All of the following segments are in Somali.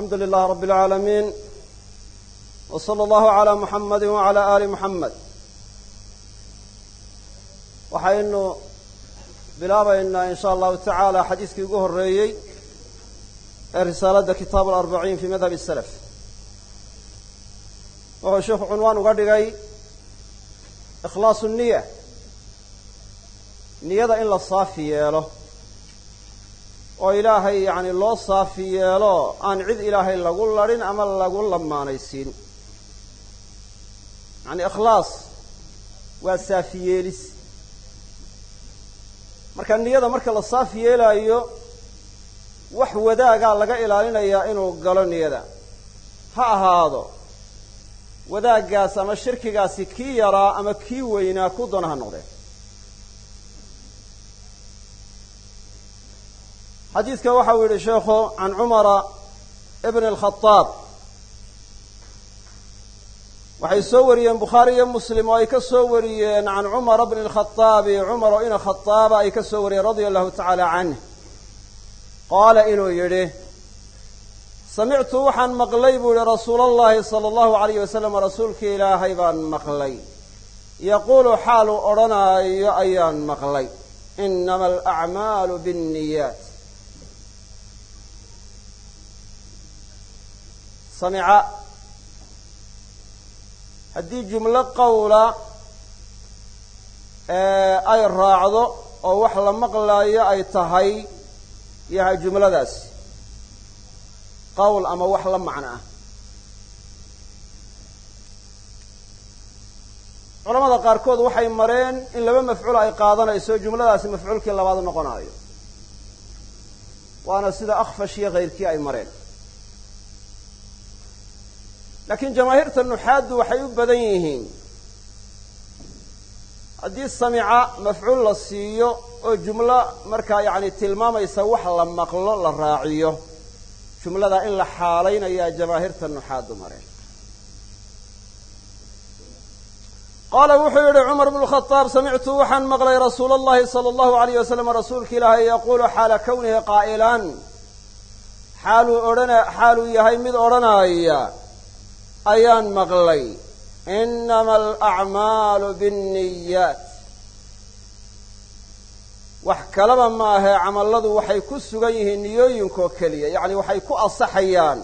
alxamdu lilahi rabbi اlcaalamiin w salى allahu calaa muxamadi wacalaa aali muxamed waxaynu bilaabaynaa in sha allahu tacaala xadiiskii ugu horeeyey ee risaaladda kitaab alarbaciin fii madhab isalaf wuxuu sheikhu cunwaan uga dhigay ikhlaasu niya niyada in la saafi yeelo oo ilaahay yacni loo saafi yeelo aan cid ilaahay lagu ladhin ama lagu lamaanaysiin yacni ikhlaas waa saafi yeelis marka niyada marka la saafi yeelaayo wax wadaagaa laga ilaalinayaa inuu galo niyada. Ha ahaado wadaaggaas ama shirkigaasi kii yaraa ama kii weynaa ku doona ha noqdeen xadiidka waxa uu yidhi sheekhu can cumara ibn alkhadaab waxay soo wariyeen bukhaari iyo muslim oo ay ka soo wariyeen can cumara bni alkhaaabi cumar oo ina khadaaba ay ka soo wariyeen radia allahu tacaala canh qaala inuu yidhi samictu waxaan maqlay buu yihi rasuul allahi sala allahu alayh wasalam rasuulkii ilaahay baan maqlay. Yaquulu xaaluu odhanaayo ayaan maqlay. Inama alacmaalu binniyaat. Samica. Haddii jumlo qowla ay raacdo oo wax la maqlaayo ay tahay yahay jumladaasi qowl ama wax la macno ah. Culamada qaarkood waxay mareen in laba mafcuul ay qaadanayso jumladaasi mafcuulkii labaad noqonaayo. Waana sida akfash iyo kayrkii ay mareen laakiin jamaahiirta nuxaaddu waxay u badan yihiin. Haddii samica mafcuul la siiyo oo jumlo markaa yacni tilmaamaysa wax la maqlo la raaciyo jumladaa in la xaalaynayaa jamaahiirta nuxaaddu mareen qaala wuxuu yihi cumar bnu khadaab samictu waxaan maqlay rasuula allahi sala allahu alayh wasalam rasuulka ilaahay yaquulu xaala kawnihi qaa'ilan. Xaaluu odhana xaaluu yahay mid odhanaya ayaan maqlay. Inama alacmaalu biاnniyaat wax kalaba maahe camalladu waxay ku sugan yihiin niyooyinkoo keliya. Yacni waxay ku asaxayaan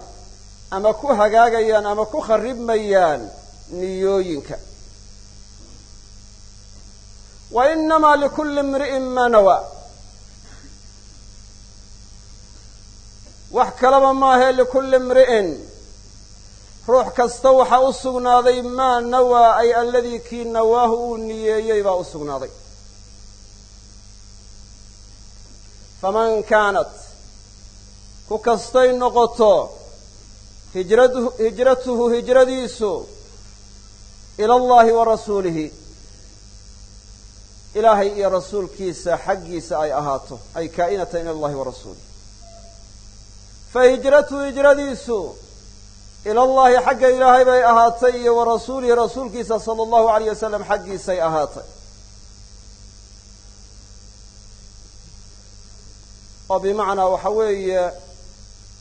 ama ku hagaagayaan ama ku kharibmayaan niyooyinka. Wa inamaa likulli imri'in maa nawaa wax kalaba maahe likulli imri'in ruux kasta waxaa u sugnaaday maa nawaa ay alladii kii nawaahu uu niyeeyey baa u sugnaaday. Faman kaanat ku kastay noqoto hijratu hijratuhu hijradiisu ila allahi wa rasuulihi ilaahay iyo rasuulkiisa xaggiisa ay ahaato ay kaa'inatan ila allahi wa rasuulih fa hijratuhu hijradiisu ila allahi xagga ilaahay bay ahaatay iyo wa rasuulihi rasuulkiisa sala allahu alayh wasalam xaggiisay ahaatay. oo bimacnaa waxa weeye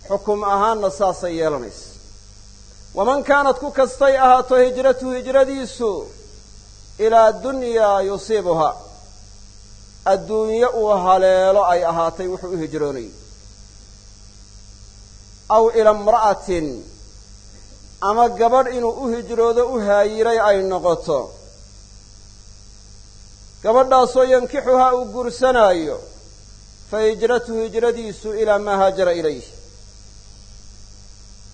xukum ahaanna saasay yeelanaysa. waman kaanat ku kastay ahaato hijratuhu hijradiisu ilaa dunyaa yusiibuha adduunye uu haleelo ay ahaatay wuxuu u hijroonayay. aw ila imra'atin ama gabadh inuu u hijroodo u haayiray ay noqoto. Gabadhaasoo yankixuhaa uu guursanaayo fa hijratuhu hijradiisu ilaa maa haajara ilayh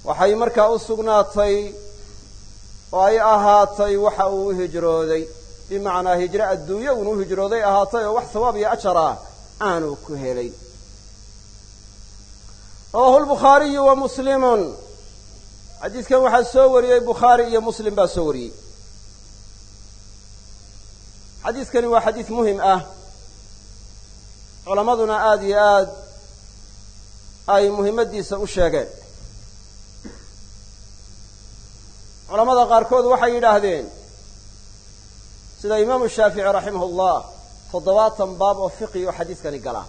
waxay markaa u sugnaatay oo ay ahaatay waxa uu u hijrooday. Bimacnaa hijro adduunye uunu hijrooday ahaatay oo wax sawaab iyo ajar ah aanu ku helay. Rawaahu lbukhaariyu wa muslimun xadiidkan waxaa soo wariyey bukhaari iyo muslim baa soo wariyey. Xadiidkani waa xadiid muhiim ah. Culammaduna aada iyo aad ay muhimmaddiisa u sheegeen. Culamada qaarkood waxay yidhaahdeen sida imaamu shaafici raximah ullah toddobaatan baab oo fiqi oo xadiidkani gala.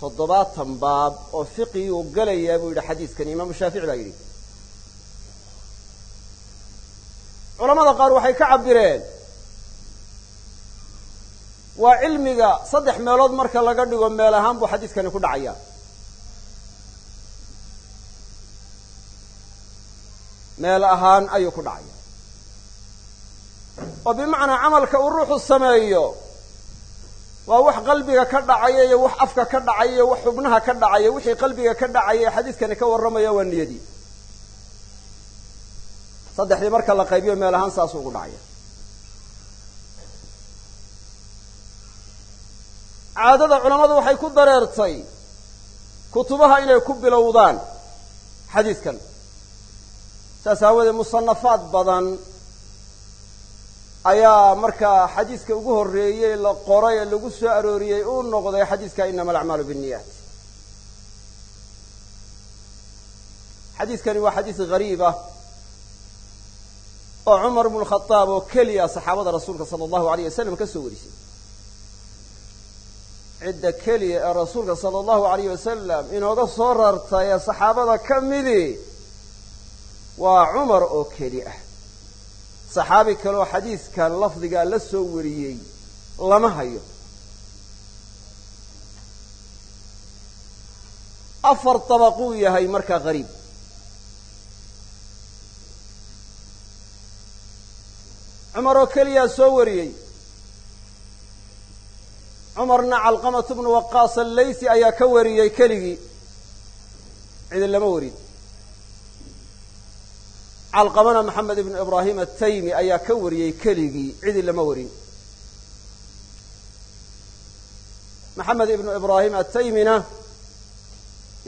Toddobaatan baab oo fiqiguu gelayaa buu yidhi xadiidkani imaamu shaafici baa yidhi culamada qaar waxay ka cabireen waa cilmiga saddex meelood marka laga dhigo meel ahaan buu xadiidkani ku dhacaya. Meel ahaan ayuu ku dhacaya. Oo bimacnaa camalka uu ruuxu sameeyo waa wax qalbiga ka dhacaya iyo wax afka ka dhacaya iyo wax xubnaha ka dhacaya wixii qalbiga ka dhacaya ee xadiidkani ka warramaya waa niyadii saddexdii marka la qaybiyo meel ahaan saasuu ugu dhacaya. Caadada culammadu waxay ku dareertay kutubaha inay ku bilowdaan xadiidkan. Saas aawadeed musanafaad badan ayaa markaa xadiiska ugu horreeyey la qoray ee lagu soo arooriyey uu noqday xadiiska inama alacmaalu binniyaat. Xadiidkani waa xadiis gariib ah oo cumar bnu khadaab oo keliya saxaabada rasuulka sala allahu alayh wasalam ka soo warisay. Cidda keliya ee rasuulka sala allahu alayh wasalam inooga soo rartay ee saxaabada ka midi waa cumar oo keli ah. Saxaabi kaleoo xadiidkan lafdigaa la soo wariyey lama hayo. Afar dabaquu yahay markaa qariib cumar oo keliyaa soo wariyey. Cumarna calqamatu bnu waqaas allaysi ayaa ka wariyey keligii. Cidi lama warin. Calqamana maxamed ibnu ibraahim ataymi ayaa ka wariyey keligii. Cidi lama warin. Maxamed ibnu ibraahim ataymina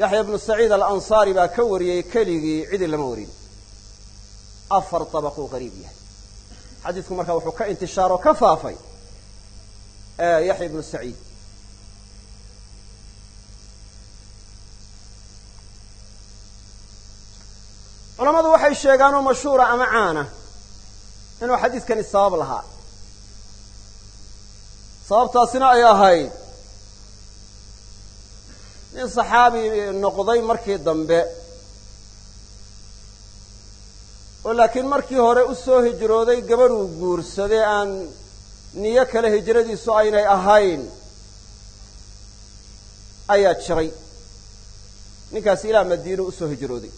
yaxya ibnu saciid alansaari baa ka wariyey keligii. Cidi lama warin. Afar dabaquu qariib yahay xadiidku markaa wuxuu ka intishaaro ka faafay yaxya ibnu saciid. Culamadu waxay sheegaan oo mashhuura ama caana inuu xadiidkani sabab lahaa. Sababtaasina ay ahayd nin saxaabi noqday markii dambe oo laakiin markii hore u soo hijrooday gabadhuu guursaday aan niyo kale hijradiisu aynay ahayn ayaa jiray. Ninkaasi ilaa madiino u soo hijrooday.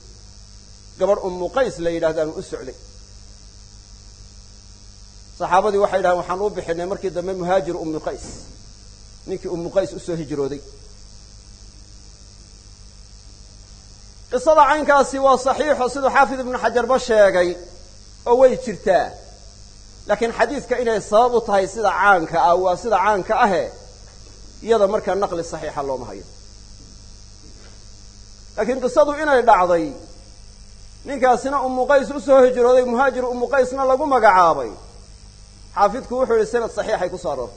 Gabadh ummu qays la yidhahdaanu u socday. Saxaabadii waxay yidhahdeen waxaan u bixinay markii dambe muhaajir ummu qays. Ninkii ummu qays u soo hijrooday qisada caynkaasi waa saxiixo siduu xaafid ibnu xajarba sheegay oo way jirtaa. Laakiin xadiidka inay sabab u tahay sida caanka ah waa sida caanka ahe iyada markaa naqli saxiixa looma hayo. Laakiin qisadu inay dhacday ninkaasina ummu qays u soo hijrooday muhaajir ummu qaysna lagu magacaabay. Xaafidku wuxuu yihi sanad saxiixay ku soo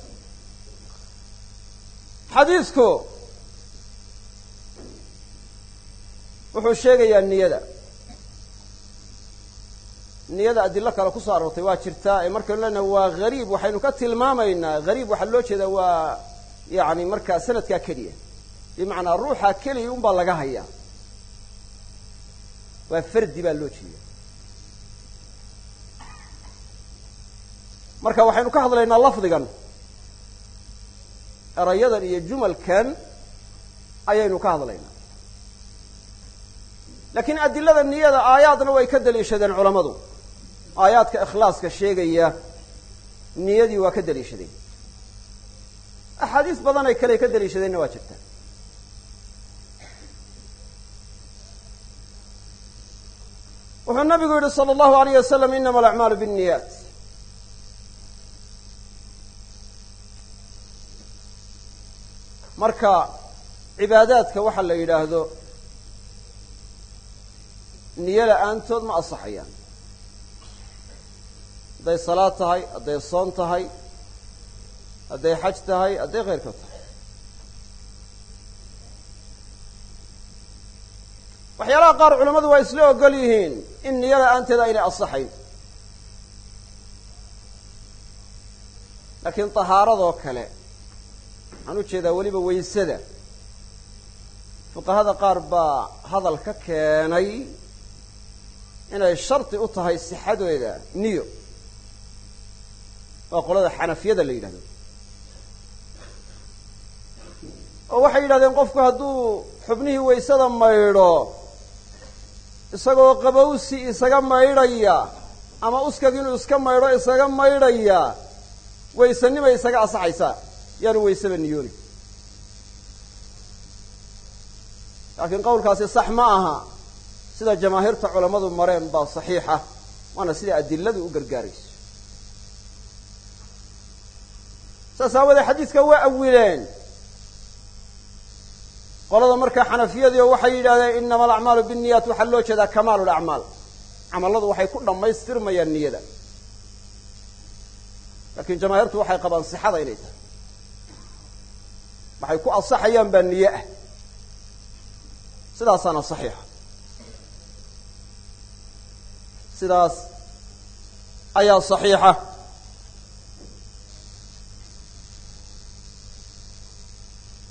wuxuu sheegayaa niyada. Niyada adilo kale ku soo aroortay waa jirtaa ee markaynu leenahay waa gariib waxaynu ka tilmaamaynaa gariib waxaa loo jeedaa waa yani markaa sanadkaa keliya. Bimacnaa ruuxa keliya un baa laga hayaa. Waa fardi baa loo jeeda marka waxaynu ka hadlaynaa lafdigan erayadan iyo jumalkan ayaynu ka hadlaynaa laakiin adilada niyada aayaadna way ka daliishadeen culammadu. Aayaadka ikhlaaska sheegaya niyadii waa ka daliishadeen. Axaadiis badanay kale ka daliishadeenna waa jirta. Wuxuu nabigu yihi sala allahu alayh wasalam inama alacmaalu biاnniyaat marka cibaadaadka waxa la yidhaahdo niyo la'aantood ma asaxayaan hadday salaad tahay hadday soon tahay hadday xaj tahay hadday keyrkood tahay. Waxyaalaha qaar culamadu waa isla ogol yihiin in niyo la'aanteeda aynay asaxayn laakiin tahaaradoo kale waxaan u jeedaa weliba waysada fuqahada qaar baa hadal ka keenay inay shardi u tahay sixadeeda niyo. Waa qolada xanafiyada la yidhahdo. Oo waxay yidhahdeen qofku hadduu xubnihii waysada maydho isagoo qabowsi isaga maydhaya ama uskag inuu iska maydho isaga maydhaya waysanimay isaga asaxaysaa yaanu waysaba niyooni. Laakiin qowlkaasi sax ma aha sida jamaahiirta culammadu mareen baa saxiixa waana sida adiladu u gargaarayso. Saas aawadee xadiidka waa awileen qolada markaa xanafiyadiio waxay yidhahdeen inama alacmaalu binniyaat waxaa loo jeedaa kamaalu lacmaal camalladu waxay ku dhammaystirmayaan niyada. Laakiin jamaahiirtu waxay qabaan sixada inay tahay. Waxay ku asaxayaan baa niye ah. Sidaasaana saxiixa sidaas ayaa saxiixa.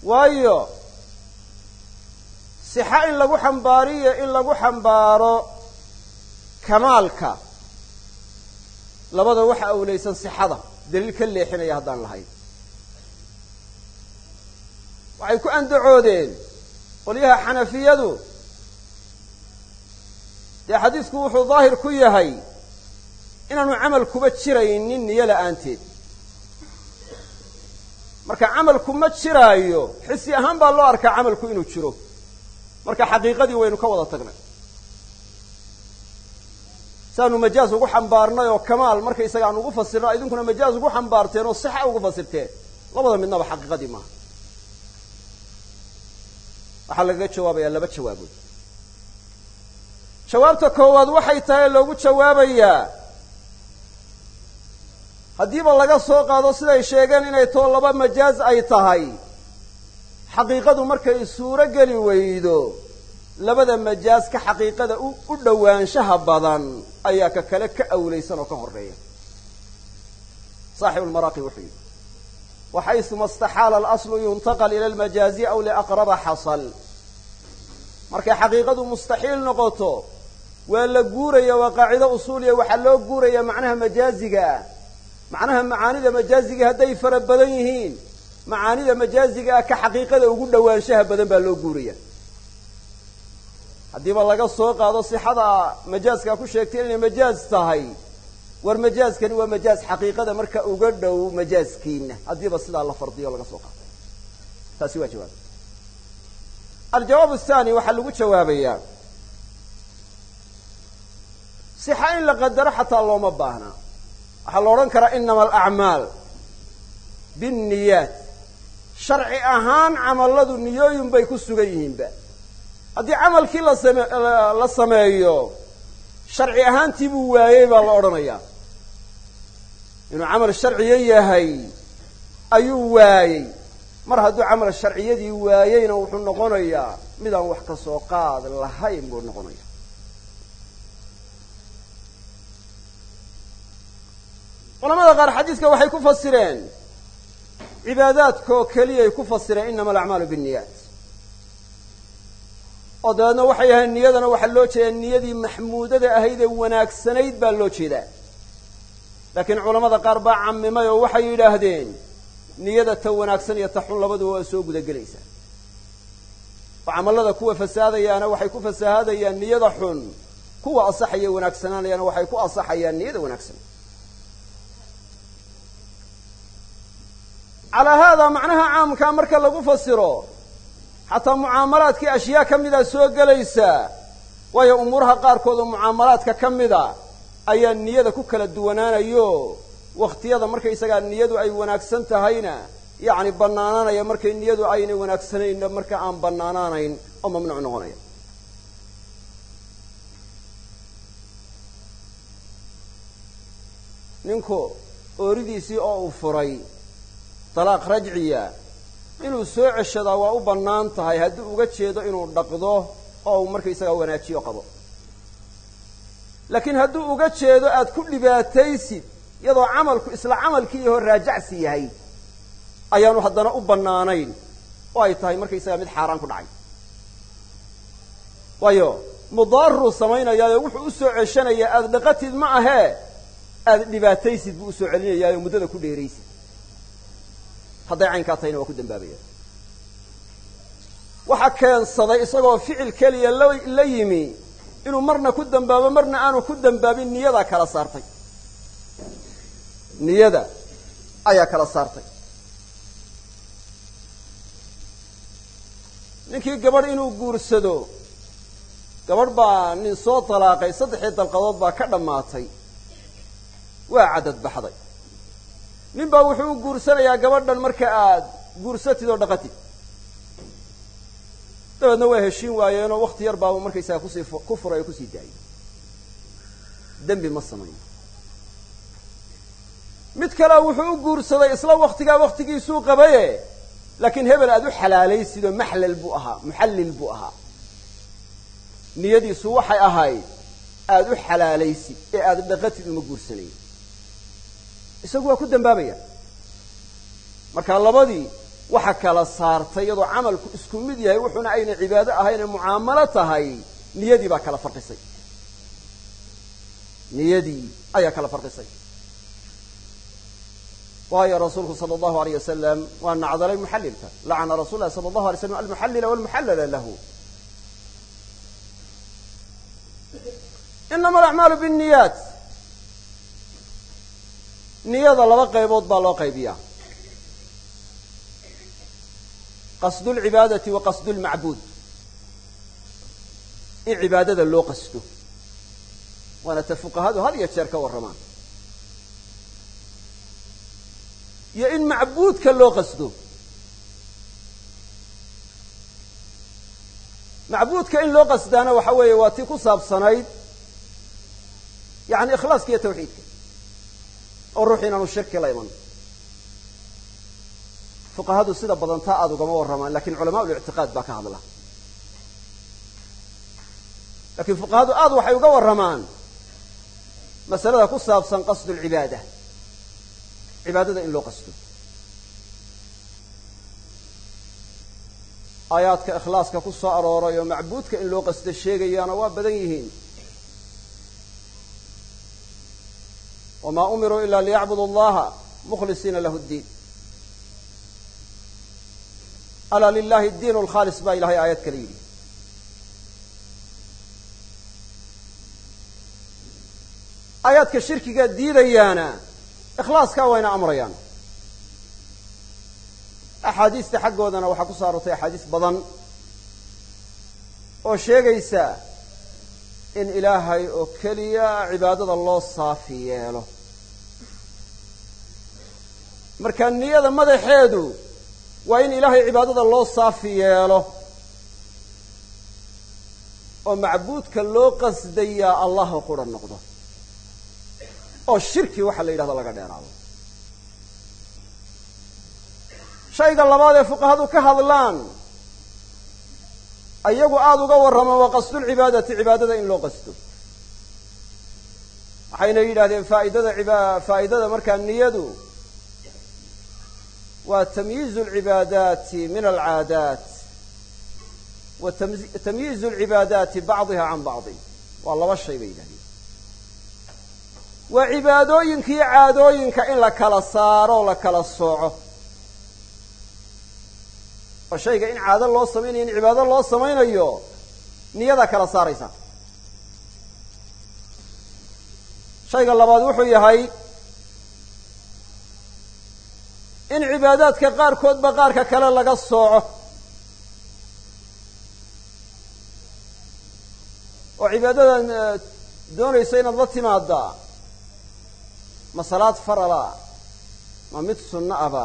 Waayo sixa in lagu xambaariyo in lagu xambaaro kamaalka. Labada waxa awlaysan sixada daliil ka leexinaya haddaan lahayn. Waxay ku andacoodeen qolyaha xanafiyadu dee xadiisku wuxuu daahir ku yahay inaanu camal kuba jiraynin niyo la'aanteed marka camalku ma jiraayo xisi ahaan baa loo arkaa camalku inuu jiro. Marka xaqiiqadii waynu ka wada tagnay. Saanu majaaz ugu xambaarnay oo kamaal markaysaga aan ugu fasirno idinkuna majaaz ugu xambaarteen oo sixa ugu fasirteen. Labada midnaba xaqiiqadii maaha. Waxaa lagaga jawaabayaa laba jawaabood jawaabta koowaad waxay tahay loogu jawaabayaa haddiiba laga soo qaado siday sheegeen inay too laba majaaz ay tahay. Xaqiiqadu markay suuro geli weydo labada majaaz ka xaqiiqada u dhowaanshaha badan ayaa ka kale ka awlaysan oo ka horreeya saaxibu lmaraaqi wuxuu yidhi waxaysuma istaxaala alaslu yuntaqal ila almajaazi aw liaqraba xasal markay xaqiiqadu mustaxiil noqoto waa la guuraya waa qaacido usuuliya waxaa loo guuraya macnaha majaaziga. Ah macnaha macaanida majaaziga hadday fara badan yihiin. Macaanida majaaziga ah ka xaqiiqada ugu dhowaanshaha badan baa loo guuraya haddiiba laga soo qaado sixada majaazkaa ku sheegtay inay majaaz tahay. War majaazkani waa majaaz xaqiiqada marka uga dhow majaazkiina haddiiba sidaa la fardiyo laga soo qaado taasi waa jawaab. Aljawaab athani waxaa lagu jawaabayaa sixa in la qadaro xataa looma baahna. Waxaa la odhan karaa inama alacmaal binniyaat. Sharci ahaan camalladu niyooyin bay ku sugan yihiinba. Haddii camalkii lasame la sameeyo sharci ahaantii buu waayey baa la odhanayaa. Inuu camal sharciyo yahay ayuu waayey. Mar hadduu camal sharciyadii waayeyna wuxuu noqonayaa midaan wax ka soo qaad lahayn buu noqonaya culamada qaar xadiiska waxay ku fasireen cibaadaadkaoo keliyay ku fasireen inama alacmaalu binniyaat. Oo dabeedna waxay ahayn niyadana waxaa loo jeedaa niyadii maxmuudada ahayd ee wanaagsanayd baa loo jeedaa. Laakiin culamada qaar baa camimay oo waxay yidhaahdeen niyada ta wanaagsan iyo ta xun labaduba waa soo gudagelaysaa oo camallada kuwa fasaadayaana waxay ku fasahaadayaan niyada xun kuwa asaxaya wanaagsanaanayana waxay ku asaxayaan niyada wanaagsan calaa haadaa macnaha caamkaa marka lagu fasiro xataa mucaamalaadkii ashyaa ka mida soo gelaysaa waayo umuuraha qaarkood oo mucaamalaadka ka mida ayaa niyada ku kala duwanaanayo. Wakhtiyada markaysagaa niyadu ay wanaagsan tahayna yacni bannaanaanaya markay niyadu aynay wanaagsanaynna marka aan bannaanaanayn oo mamnuuc noqonaya. Ninku ooridiisii oo uu furay dalaaq rajciya. Inuu soo ceshadaa waa u bannaan tahay. Haddii uga jeedo inuu dhaqdo oo uu markaysagaa wanaajiyo qabo. Laakiin hadduu uga jeedo aad ku dhibaataysid iyadoo camalku isla camalkii hor raajacsi yahay ayaanu haddana u bannaanayn. Oo ay tahay markaysagaa mid xaaraan ku dhacay. Waayo mudaaruu samaynayaayo wuxuu u soo ceshanayaa aada dhaqatid ma ahee aada dhibaataysid buu u soo celinayaayo muddada ku dheeraysid hadday caynkaa tahayna waa ku dambaabaya. Waxaa keensaday isagoo ficil keliya la yimi inuu marna ku dambaabo marna aanu ku dambaabin niyadaa kala saartay. Niyada ayaa kala saartay. Ninkii gabadh inuu guursado gabadh baa nin soo dalaaqay saddexii dalqadood baa ka dhammaatay. Waa cadad baxday nin baa wuxuu u guursanayaa gabadhan marka aad guursatid oo dhaqatid dabeedna waa heshiin waayeenoo wakti yar baaba markaysaga ku sii ku furay oo ku sii daayay dembi ma samayn. Mid kalea wuxuu u guursaday isla waktigaa waktigiisuu qabaye laakiin hebel aada u xalaalaysid oo maxlal buu ahaa muxallil buu ahaa. Niyadiisu waxay ahayd aada u xalaalaysid ee aada dhaqatid uma guursanayn isagu waa ku dambaabaya. Marka labadii waxa kala saartay iyadoo camalku isku mid yahay wuxuuna ayna cibaado ahaynee mucaamalo tahay niyadii baa kala farqisay. Niyadii ayaa kala farqisay. Waayo rasuulku sala allahu alayh wasalam waa nacdalay muxallilka. Lacana rasul lahi sala allahu alay slam almuxallila walmuxallala lahu. Inama alacmaalu binniyaat niyada laba qaybood baa loo qaybiyaa. Qasdu lcibaadati wa qasdu lmacbuud in cibaadada loo qasdo. Waana ta fuqahadu had iyo jeer ka warramaan. Iyo in macbuudka loo qasdo. Macbuudka in loo qasdaana waxa weeye waa tii ku saabsanayd. Yani ikhlaaska iyo tawxiidka oo ruux inaanu shirki la iman fuqahadu sida badan taa aada ugama warramaan laakiin culamaa ulictiqaad baa ka hadla. Lakiin fuqahadu aada waxay uga warramaan masalada ku saabsan qasdu lcibaada cibaadada in loo qasdo aayaadka ikhlaaska ku soo arooray oo macbuudka in loo qasdo sheegayaana waa badan yihiin wamaa umiruu ila liyacbudu allaha mukhlisiina lahu ddiin alaa lilahi diin lkhaalis baa ilahay aayad kale yidhi aayaadka shirkiga diidayaana ikhlaaskaa wayna amrayaan axaadiista xaggoodana waxaa ku soo aroortay axaadiis badan oo sheegaysa in ilaahay oo keliya cibaadada loo saafi yeelo. Marka niyada madaxeedu waa in ilaahay cibaadada loo saafi yeelo. Oo macbuudka loo qasdayaa allah oo qura noqdo. Oo shirki waxaa la yidhahdo laga dheeraado. Shayga labaad ee fuqahadu ka hadlaan ayagu aada uga warrama waa qasdulcibaadati cibaadada in loo qasdo. Waxayna yidhahdeen faaidada iba faa'idada markaa niyadu waa tamyiizu alcibaadaati min alcaadaat wa tamyiizu alcibaadaati bacdiha can bacdi. Waa laba shay bay yidhahdeen waa cibaadooyinka iyo caadooyinka in la kala saaro la kala sooco oo shayga in caado loo samaynayo in cibaado loo samaynayo niyadaa kala saaraysa. Shayga labaad wuxuu yahay in cibaadaadka qaarkoodba qaarka kale laga sooco. Oo cibaadadan doonaysa inaad la timaadaa ma salaad farala ma mid sunno aba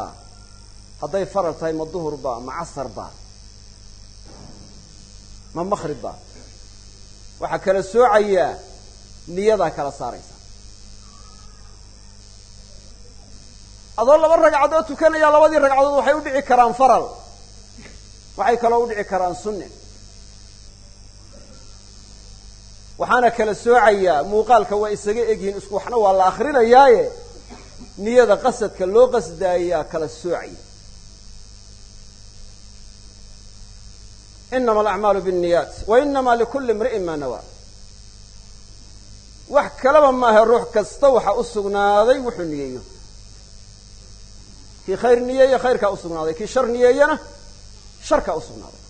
hadday faral tahay ma duhurba ma casarba ma makribba waxaa kala soocayaa niyadaa kala saaraysa. Adoo laba ragcadood tukanaya labadii ragcadood waxay u dhici karaan faral. Waxay kaloo u dhici karaan sunne. Waxaana kala soocayaa muuqaalka waa isaga egyihiin isku waxna waa la akrinayaaye niyada qasadka loo qasdaayaa kala soocaya inama alacmaalu biاnniyaat wa inama likulli imri'in maa nawaa wax kalaba maaha ruux kasta waxa u sugnaaday wuxuu niyeeyo kii khayr niyeeye khayrkaa u sugnaaday kii shar niyeeyena sharkaa u sugnaaday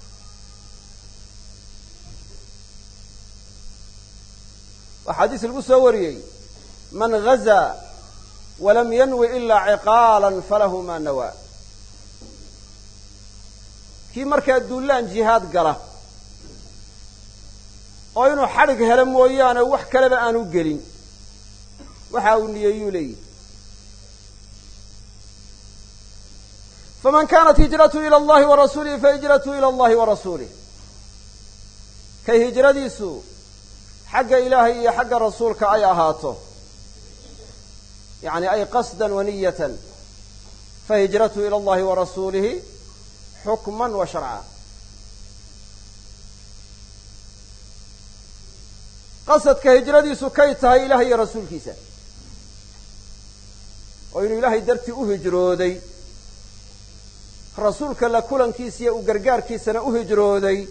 waxaa xadiis lagu soo wariyey man gazaa walam yanwi ilaa ciqaala falahu maa nawaa kii markaa duullaan jihaad gala oo inuu xadhig helo mooyaane wax kaleba aanu gelin. Waxa uu niyeeyuu leeyihi faman kanat hijratu ila allahi wa rasuulihi fahijratu ila allahi wa rasuulih kay hijradiisu xagga ilaahay iyo xagga rasuulka ay ahaato. Yani ay qasdan wa niyatan. Fahijratu ila allahi wa xukman wa sharca. Qasadka hijradiisu kay tahay ilahay iyo rasuulkiisa. Oo inuu ilaahay dartii u hijrooday. Rasuulka la kulankiisa iyo u gargaarkiisana u hijrooday.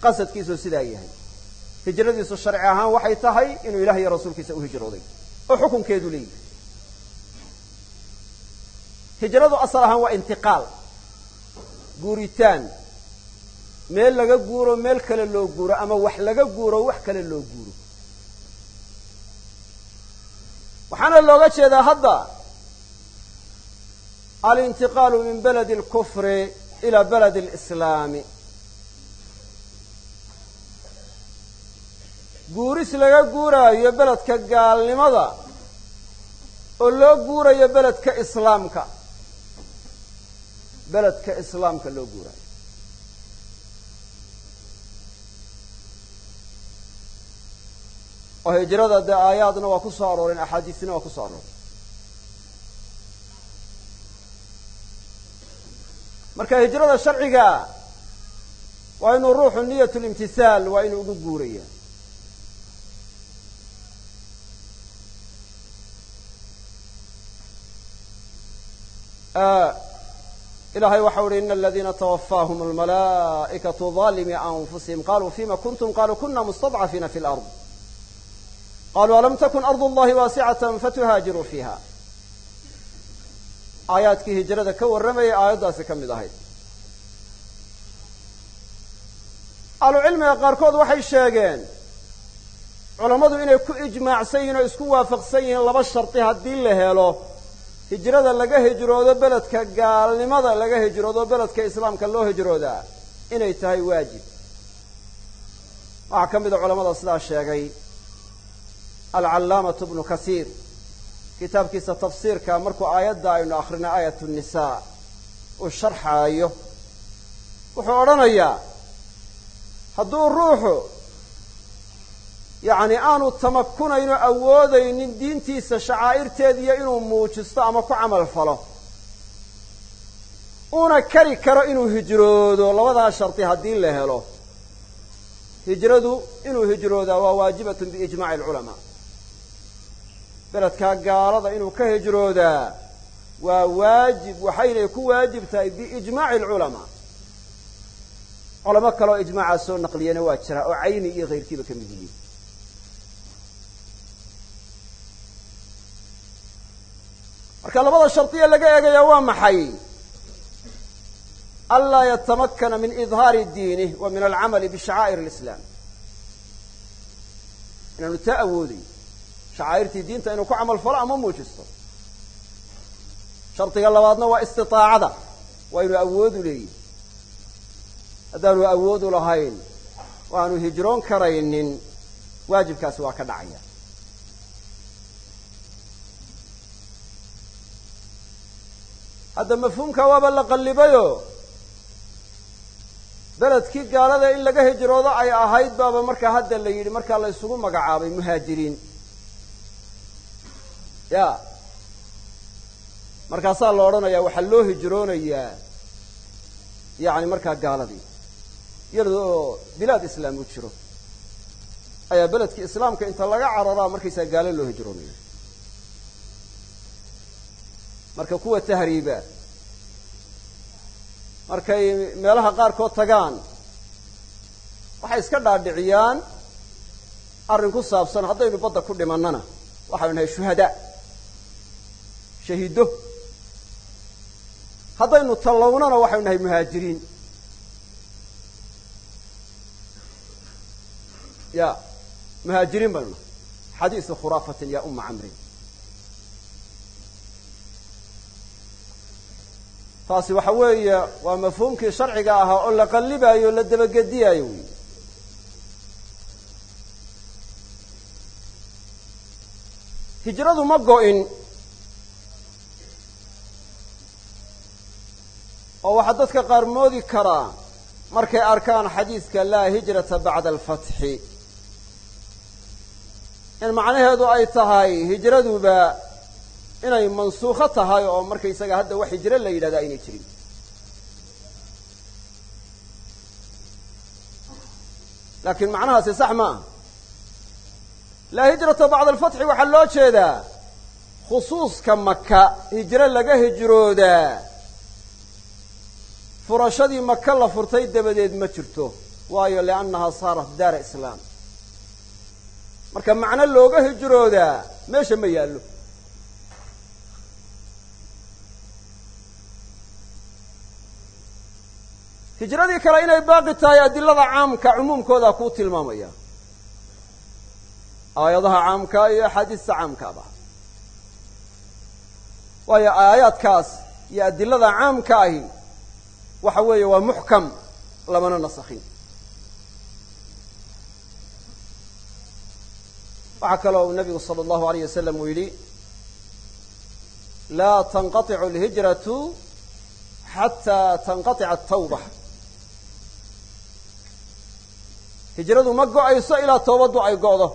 Qasadkiisu sidaa yahay. Hijradiisu sharci ahaan waxay tahay inuu ilahay iyo rasuulkiisa u hijrooday. Oo xukunkeedu leeyahay. Hijradu asal ahaan waa intiqaal guuritaan. Meel laga guuro meel kale loo guuro ama wax laga guuro wax kale loo guuro. Waxaana looga jeedaa hadda alintiqaalu min baladi alkufri ila baladi alislaami guuris laga guuraayo beledka gaalnimada oo loo guurayo beledka islaamka beledka islaamka loo guuraayo oo hijrada dee aayaadna waa ku soo arooreen axaadiisna waa ku soo arooreen marka hijrada sharciga waa inuu ruuxu niyat limtihaal waa inuu ugu guuraya ilahay waxau uhi ina aladiina twafaahm almalaa'ikatu ظalimi anfusihim qaluu fima kuntum qaluu kuna mustadcafiina fi lard qaluu alam takun ardu اllahi waasicata fatuhaajiruu fiiha aayaadkii hijrada ka warramayay aayaddaasi ka mid ahayd ahlucilmiga qaarkood waxay sheegeen culammadu inay ku ijmaacsan yihiin oo isku waafaqsan yihiin laba shardi haddii la helo hijrada laga hijroodo beledka gaalnimada laga hijroodo beledka islaamka loo hijroodaa inay tahay waajib. Waxaa ka mida culamada sidaa sheegay alcallaamatu bnu kasiir kitaabkiisa tafsiirka markuu aayadda aynu akrinay aayat nnisaa uu sharxaayo. Wuxuu odhanayaa hadduu ruuxu yacni aanu tamakunayno awoodaynin diintiisa shacaa'irteediyo inuu muujisto ama ku camal falo. Uuna kari karo inuu hijroodo. Labadaa shardi haddii la helo hijradu inuu hijroodaa waa waajibatun biijmaaci alculamaa. Beledkaa gaalada inuu ka hijroodaa waa waajib waxaynay ku waajib tahay biijmaaci alculamaa. Culamo kaleoo ijmaacaa soo naqliyana waa jira oo cayni iyo kayrkiiba ka mid yihiin marka labada shardiya laga eegaya waa maxay? Anlaa yatamakana min idhaari diinih wa min alcamali bishacaa'ir alislaam inaanu taa awooday shacaa'irtii diinta inuu ku camal falo ama muujisto? Shardiga labaadna waa istitaacada waa inuu awoodu leeyihi haddaanu awoodu lahayn oo aanu hijroon karaynin waajibkaasi waa ka dhacaya hadda mafhuumka waaba la qallibayo. Beledkii gaalada in laga hijroodo ay ahayd baaba markaa hadda la yidhi markaa la isugu magacaabay muhaajiriin. Ya. Markaasaa la odhanayaa waxaa loo hijroonayaa yacni markaa gaaladii. Iyadoo bilaad islaam u jiro. Ayaa beledkii islaamka inta laga cararaa markaysaa gaalo loo hijroonaya marka kuwa tahriiba. Markay meelaha qaarkood tagaan. Waxay iska dhaadhiciyaan arrin ku saabsan haddaynu badda ku dhimannana. Waxaynu nahay shuhadaa shahiido haddaynu tallawnana waxaynu nahay muhaajiriin. Ya muhaajiriin baynu nahay. Xadiisu khuraafatin ya uma camrin taasi waxa weeye waa mafhuumkii sharciga ahaa oo la qallibaayo o la dabagediyaayo wey hijradu ma go-in oo waxaa dadka qaar moodi karaa markay arkaan xadiidka laa hijrata bacda alfatxi. In macnaheedu ay tahay hijraduba inay mansuukho tahay oo markaysaga hadda wax hijro la yidhahda aynay jirin. Laakiin macnahaasi sax ma aha. Laa hijrata bacda alfatxi waxaa loo jeedaa khusuuska maka hijro laga hijroodaa furashadii maka la furtay dabadeed ma jirto waayo liannahaa saarat daara islaam. Marka macno looga hijroodaa meesha ma yaallo hijradii kale inay baaqi tahay adilada caamka cumuumkooda kuu tilmaamaya. Aayadaha caamka iyo axaadiista caamkaaba waayo aayaadkaas iyo adilada caamka ahi waxa weeye waa muxkam lamana nasakhin. Waxaa kaloo nabigu sala allahu alayh wasalam uu yidhi laa tanqaطicu alhijratu xataa tanqaطica atawba hijradu ma go'ayso ilaa toobaddu ay go'do.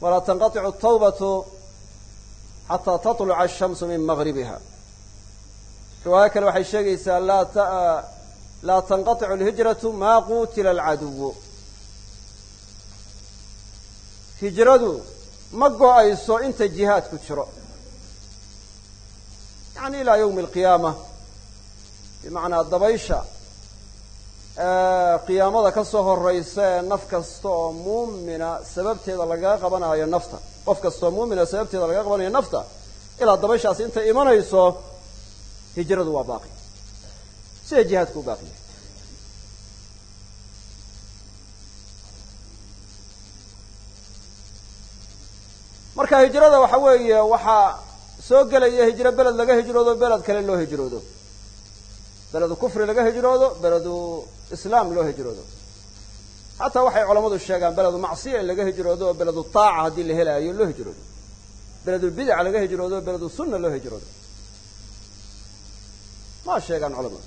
Walaa tanqaicu tawbatu xataa taطluca ashamsu min magribiha riwaayo kale waxay sheegaysaa laa tanqaicu alhijratu maa quutila alcaduwu. Hijradu ma go'ayso inta jihaadku jiro. Yani ilaa yowmi alqiyaama. Bimacnaa dabaysha qiyaamada ka soo horeysa ee naf kasta oo muumina sababteeda lagaga qabanaayo nafta. Qof kasta oo muumina sababteeda lagaga qabanayo nafta ilaa dabayshaasi intay imanayso hijradu waa baaqi. Sida jihaadku u baaqi. Yahay marka hijrada waxa weeye waxaa soo gelaya hijro beled laga hijroodo beled kale loo hijroodo beledu kufri laga hijroodo beledu islaam loo hijroodo. Xataa waxay culammadu sheegaan beledu macsiya in laga hijroodo oo beledu taaca haddii la helaayo loo hijroodo. Beledulbidaca laga hijroodo o beledu sunna loo hijroodo. Ma sheegaan culamadu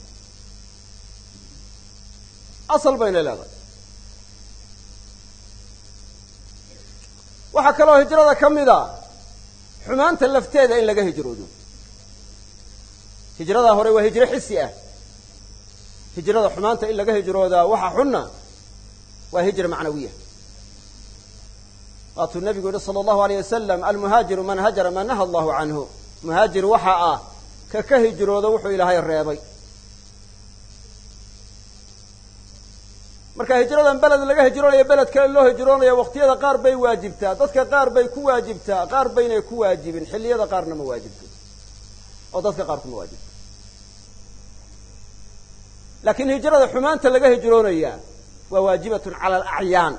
asal bayna leedahay. Waxaa kaloo hijrada ka mid a xumaanta lafteeda in laga hijroodo. Hijrada hore waa hijro xisi ah hijrada xumaanta in laga hijroodaa waxa xunna waa hijra macnawiya. Waatuu nabigu yihi sala allahu alayh wasalam almuhaajiru man hajara ma naha allahu canhu. Muhaajir waxa ah ka ka hijroodo wuxuu ilaahay reebay. Marka hijradan beled laga hijroonaya beled kale loo hijroonaya waqtiyada qaar bay waajibtaa dadka qaar bay ku waajibtaa qaar baynay ku waajibin xilliyada qaarna ma waajibto oo dadka qaar kuma waajibto laakiin hijrada xumaanta laga hijroonaya waa waajibatun cala alacyaan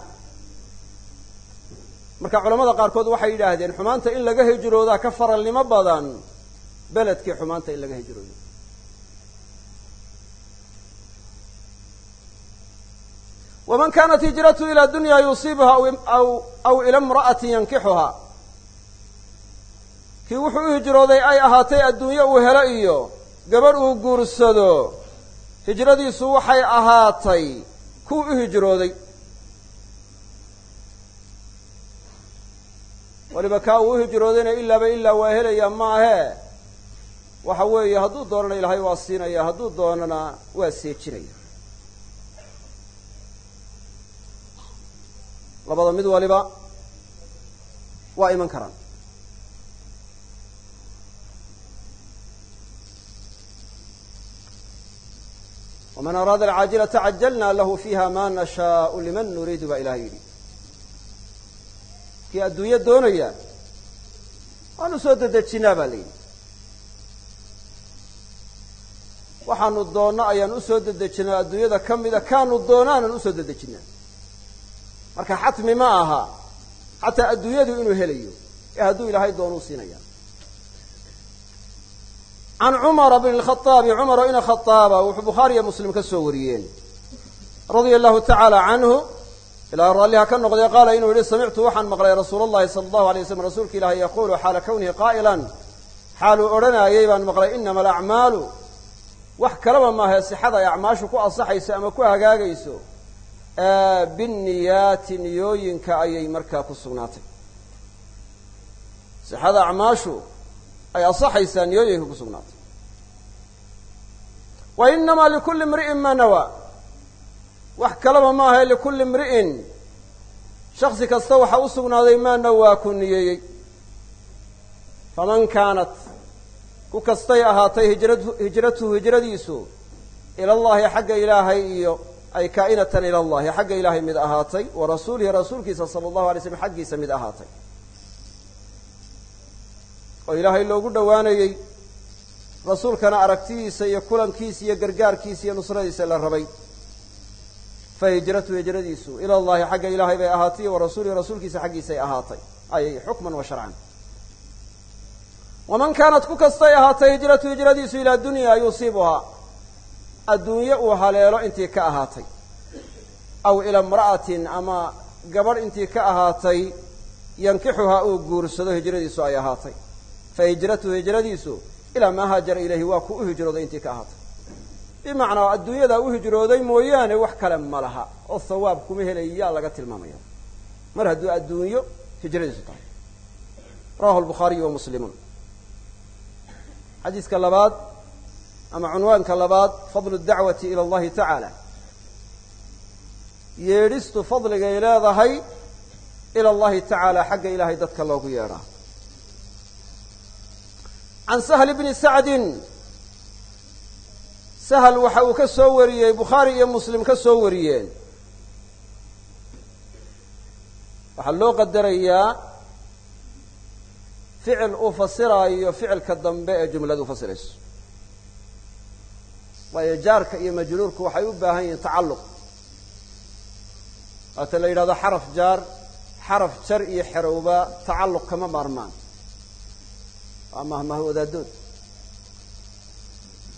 marka culamada qaarkood waxay yidhaahdeen xumaanta in laga hijroodaa ka faralnimo badan beledkii xumaanta in laga hijrooyo. Waman kanat hijratu ilaa dunya yusiibuha aw ila imra'atin yankixuhaa kii wuxuu u ay ahaatay adduunye uu helo iyo gabadh uu guursado hijradiisu waxay ahaatay kuu u hijrooday. Waliba kaa uu u hijroodayna ilaaba ilaa waa helayaa maahee waxa weeye hadduu doonana ilaahay waa siinaya hadduu doonana waa seejinaya labada mid waliba waa iman karaan waman araada alcaajilata cajalna lahu fiiha ma nashaau liman nuriidu baa ilahay yidhi kii adduunyo doonaya waanu soo dedejinaa baa la yidhi waxaanu doonno ayaan u soo dedejinaa adduunyada ka mida kaanu doonaanan u soo dedejinaa marka xatmi ma aha xataa adduunyadu inuu helayo ee hadduu ilaahay doonuu siinaya can cumara bn lkhaaabi cumaro ina khaaaba wuxuu bukhaariyo muslim ka soo wariyeen. Radia allahu tacaala canhu ilaa raalliha ka noqdee qaala inuu yihi samictu waxaan maqlay rasuul allahi sala allahu alay waslam rasuulka ilaahi yaquulu xaala kawnihi qaa'ilan. Xaaluu odhanaayey baan maqlay inama alacmaalu wax kalaba maahae sixada ay acmaashu ku ansaxayso ama ku hagaagayso binniyaati niyooyinka ayay markaa ku sugnaatay ay ansaxaysaa niyooyinka ku sugnaatay. Wa inamaa likulli imri'in maa nawaa. Wax kalaba maahae likulli imri'in. Shaksi kasta waxaa u sugnaaday maa nawaa ku niyeeyey. Faman kaanat ku kastay ahaatay hijratu hijratuhu hijradiisu ila allahi xagga ilaahay iyo ay kaa'inatan ila allahi xagga ilaahay mid ahaatay wa rasuulihi rasuulkiisa sala allahu alay slam xaggiisa mid ahaatay oo ilaahay loogu dhowaanayey rasuulkana aragtidiisa iyo kulankiisa iyo gargaarkiisa iyo nusradiisa la rabay. Fa hijratu hijradiisu ila allahi xagga ilaahay bay ahaatay wa rasuulihi rasuulkiisa xaggiisay ahaatay. Ay xukman wa sharcan. Waman kaanat ku kastay ahaatay hijratu hijradiisu ilaa dunya yusiibuhaa adduunye uu haleelo intii ka ahaatay. Aw ilaa imra'atin ama gabadh intii ka ahaatay yankixuhaa uu guursado hijradiisu ay ahaatay fa hijratuhu hijradiisu ilaa maa haajara ilayhi waa ku u hijrooday intii ka ahaatay bimacnaa adduunyadaa u hijrooday mooyaane wax kale ma laha oo thawaab kuma helayaa laga tilmaamaya mar hadduu adduunyo hijradiisu tahay rawahu lbukhaariyu wa muslimun xadiiska labaad ama cunwaanka labaad fadlu dacwati ila allahi tacaala yeedhistu fadligay leedahay ila allahi tacaala xagga ilaahay dadka loogu yeedhaa can sahl bni sacdin sahl waxa uu ka soo wariyey bukhaari iyo muslim ka soo wariyeen waxaa loo qadarayaa ficil uu fasiraayo ficilka dambe ee jumladu fasirayso. Waayo jaarka iyo majruurku waxay u baahan yihiin tacalluq. Waata la yidhahdo xaraf jaar xaraf jar iyo xerowba tacalluq kama maarmaan waa mahmaha wadaadood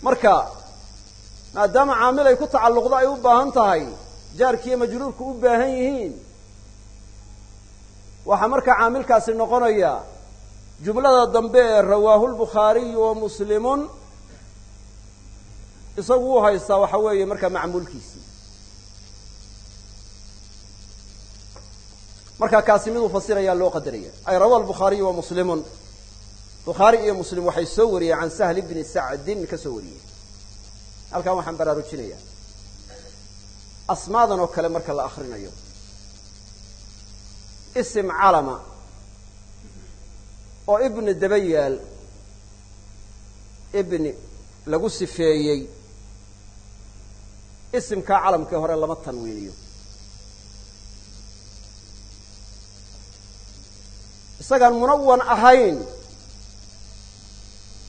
marka maadaama caamil ay ku tacalluqdo ay u baahan tahay jaarkiiyo majruurku u baahan yihiin waxaa markaa caamilkaasi noqonaya jumlada dambe ee rawaahu lbukhaariyu wa muslimun isagu u haystaa waxa weeye markaa macmuulkiisii markaa kaasi miduu fasirayaa loo qadaraya ay rawa lbukhaariyu wa muslimun bukhaari iyo muslim waxay soo wariyeen can sahl bni sacdin ka soo wariyey halkan waxaan baraarujinaya asmaadan oo kale marka la akrinayo isim calama oo ibni daba yaal ibni lagu sifeeyey. Isimkaa calamkii hore lama tanwiiniyo. Isagaan munawan ahayn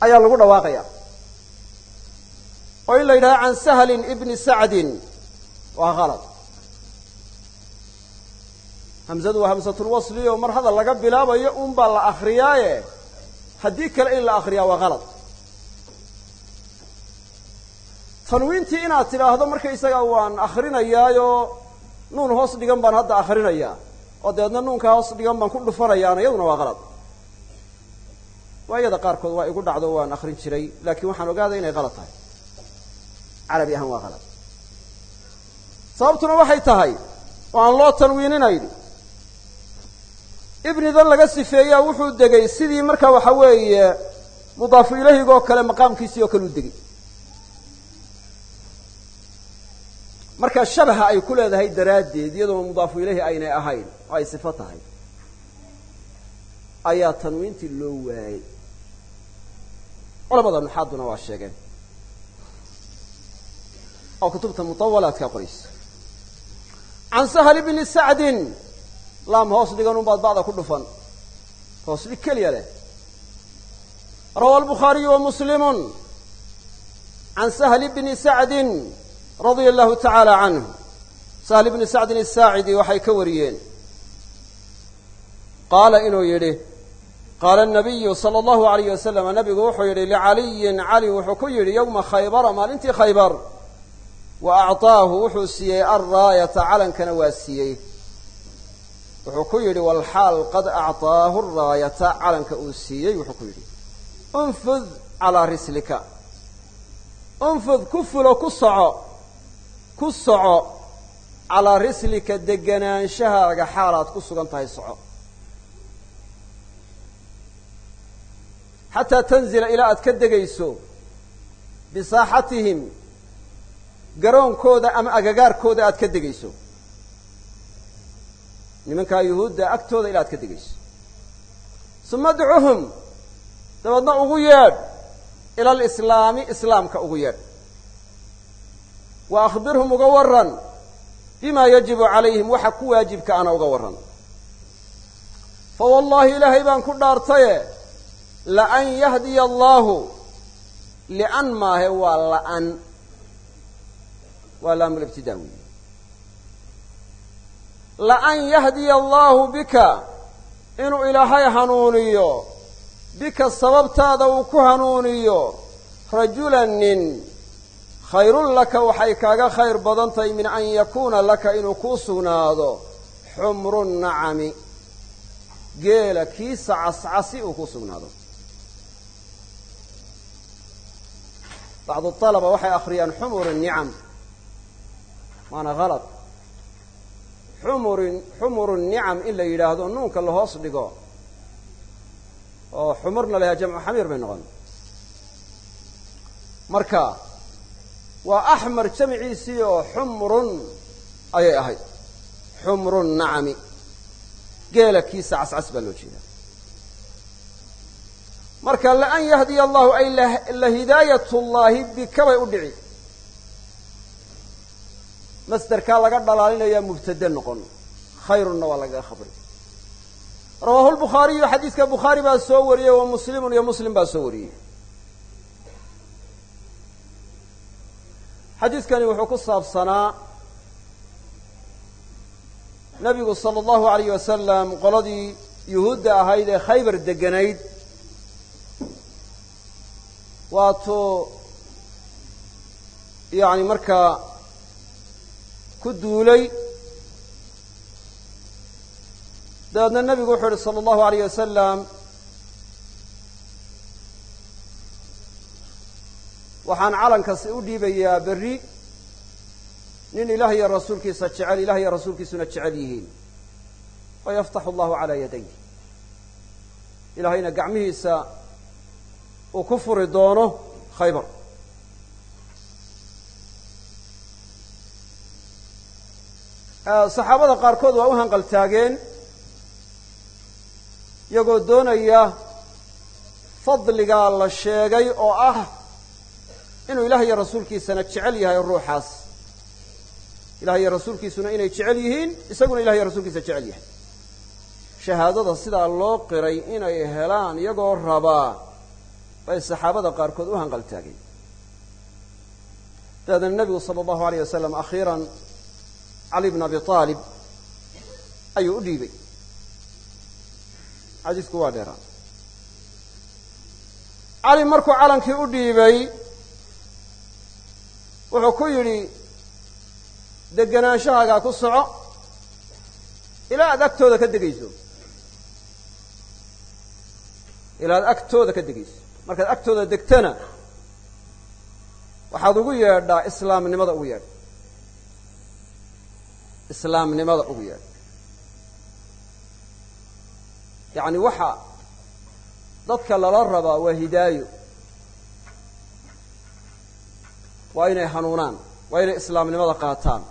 ayaa lagu dhawaaqaya. Oo in la yidhahdo can sahlin ibni sacdin. Waa kalad hamzadu waa hamsatulwasli oo mar hadal laga bilaabayo un baa la akriyaaye haddii kale in la akriyaa waa kalad tanwiintii inaad tidhaahdo markaysaga waan akrinayaayo nuun hoos dhigan baan hadda akrinayaa oo dabeedna nuunkaa hoos dhigan baan ku dhufanayaana iyaduna waa kalad waayada qaarkood waa igu dhacdo waan akrin jiray laakiin waxaan ogaaday inay kalad tahay. Carabi ahaan waa kalad sababtuna waxay tahay oo aan loo tanwiininayn. Ibnidan laga sifeeyaa wuxuu degay sidii marka waxa weeye mudaafu ilayhigoo kale maqaamkiisii oo kale u degay. Marka shabaha ay ku leedahay daraaddeed iyadoo mudaafu ilayhi aynay ahayn oo ay sifo tahay ayaa tanwiintii loo waayey culamada nuxaaduna waa sheegeen. Oo kutubta mutawalaadkaa qoraysa can sahli bni sacdin laam hoos dhigan un baad bacda ku dhufan. Hoos dhig keliya leh. Rawa albukhaariyu wa muslimun. Can sahli bni sacdin radia allahu tacaala canhu sahl bni sacdin asaacidi waxay ka wariyeen. Qaala inuu yidhi qaala anabiyu sala allahu alayh wasalam nabigu wuxuu yidhi licaliyin cali wuxuu ku yidhi yowma khaybara maalintii khaybar wa acطaahu wuxuu siiyey alraayata calankana waa siiyey wuxuu ku yidhi walxaal qad acطaahu araayata calanka uu siiyey wuxuu ku yidhi unfud calaa rislika unfud ku fulo ku soco ku soco calaa rislika degenaanshahaaga xaalaad ku sugan tahay soco xataa tanzila ilaa aad ka degayso bisaaxatihim garoonkooda ama agagaarkooda aad ka degayso. Nimankaa yuhuudda agtooda ilaa aad ka degayso. Suma adcuhum dabeedna ugu yeedh ila alislaami islaamka ugu yeedh. Wa akhbirhum uga warran bima yajibu calayhim waxa ku waajibka ana uga warran. Fa wallahi ilaahay baan ku dhaartaye laan yahdiya allaahu lian maahe waa la'an. Waa laamulibtidaa weyi laan yahdiya allaahu bika. Inuu ilaahay hanuuniyo. Bika sababtaada uu ku hanuuniyo. Rajulan nin. Khayrun laka waxay kaaga khayr badan tahay min an yakuuna laka inuu kuu sugnaado. Xumru nacami. Geela kiisa cascasi uu ku sugnaado bacdu alaba waxay akhriyaan xumur nicam waana halad xumurin xumuru nicam in la yidhaahdo nuunka la hoos dhigo oo xumurna lahaa jamcu xamiir bay noqon marka waa axmar jamciisii oo xumrun ayay ahayd xumru nacami geela kiisa cascas baa loo jeedaa marka laan yahdiya allahu ay la hidaayat llahi bika bay u dhici. Masderkaa laga dhalaalinayaa mubtade noqon. Khayrunna waa lagaga khabri. Rawaahu lbukhaariyu xadiiska bukhaari baa soo wariyey wa muslimun iyo muslim baa soo wariyey. Xadiidkani wuxuu ku saabsanaa nabigu sala allahu alayh wasalam qoladii yuhuudda ahayd ee khaybar deganayd waatuu yacni markaa ku duulay dabeedna nebigu wuxuu yihi sala allahu alayh wasalam waxaan calankasi u dhiibayaa berri nin ilaah rasuulkiisa jecel ilah iyo rasuulkiisuna jecel yihiin. Wa yaftaxu allahu calaa yaday ilaahayna gacmihiisa uu ku furi doono khaybar. Saxaabada qaarkood waa u hanqaltaageen iyagoo doonaya fadligaa la sheegay oo ah inuu ilaah iyo rasuulkiisana jecel yahay ruuxaas. Ilah iyo rasuulkiisuna inay jecel yihiin isaguna ilah iyo rasuulkiisa jecel yahay. Shahaadada sidaa loo qiray inay helaan iyagoo rabaa bay saxaabada qaarkood u hanqaltaageen dabeedna nebigu sala allahu alayh wasalam akhiiran cali bn abi aalib ayuu u dhiibay. Xadiisku waa dheeraa cali markuu calankii u dhiibay wuxuu ku yidhi degenaanshahaagaa ku soco ilaa aad agtooda ka degayso. Ilaa aad agtooda ka degayso markaad agtooda degtana waxaad ugu yeedhaa islaamnimada ugu yeedh. Islaamnimada ugu yeedh. Yacni waxa dadka lala rabaa waa hidaayo. Waa inay hanuunaan waa inay islaamnimada qaataan.